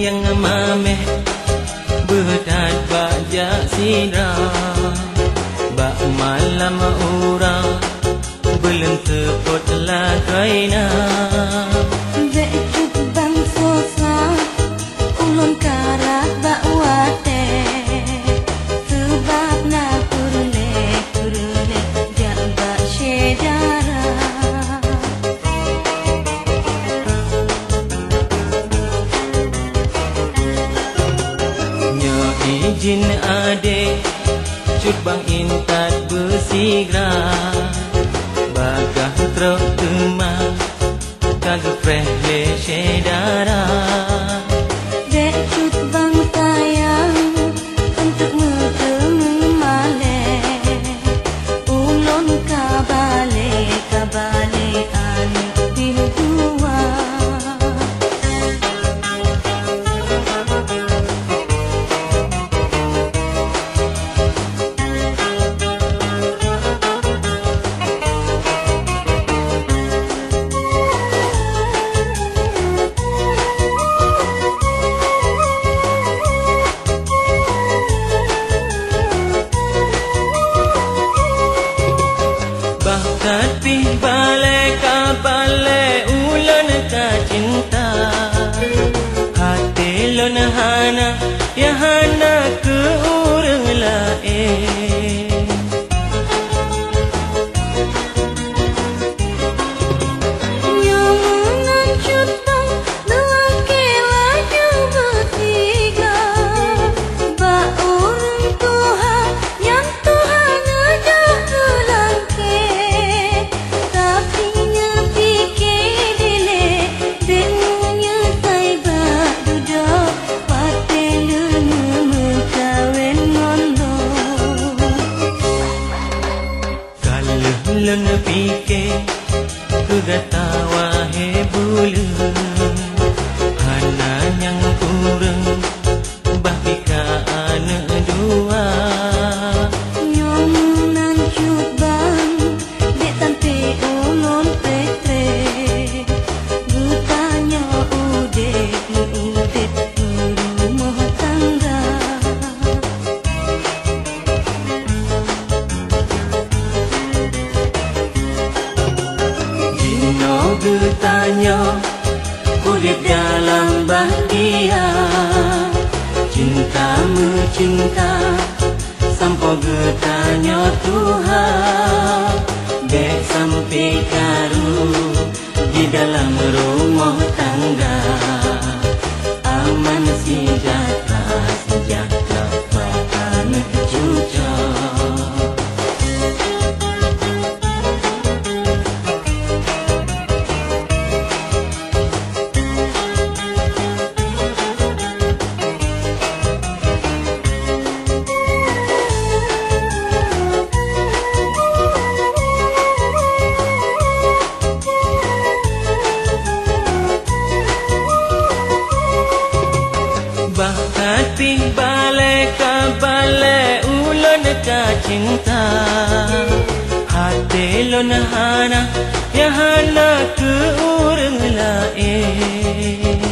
yang mameh Berdat bajak sinar Bak malam orang Belum terpotlah kainah. Cin ade Cut bang intat bersigra. Bagah trok teman Kaga freh le eh, sedarah মিলন হা लुंग पी के कुदतावा है भूल। getanya Kulit dalam bahagia. Cinta mencinta Sampau getanya Tuhan. Dek sampai karu Di dalam rumah tangga. oleh kepala ulun cinta. Hati lona hana, ya hana ke orang lain.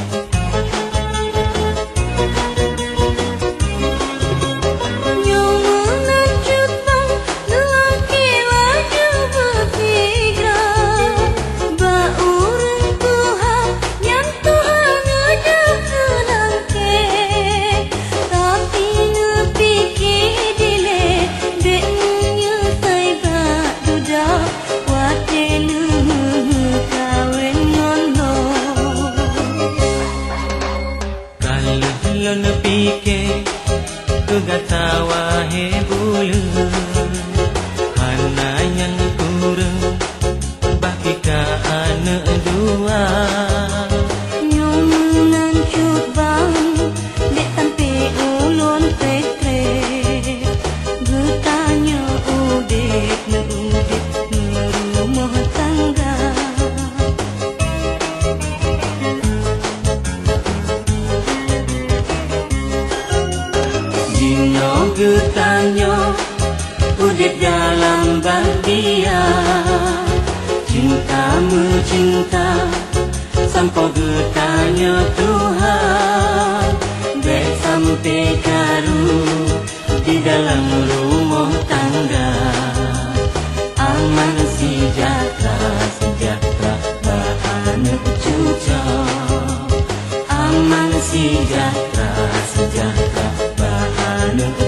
ike kegatawa hebulu hanayan hidup dalam bahagia Cinta mencinta Sampai bertanya Tuhan. Baik sampai karu Di dalam rumah tangga. Aman sejahtera Sejahtera bahan cuca. Aman sejahtera Sejahtera bahan cuca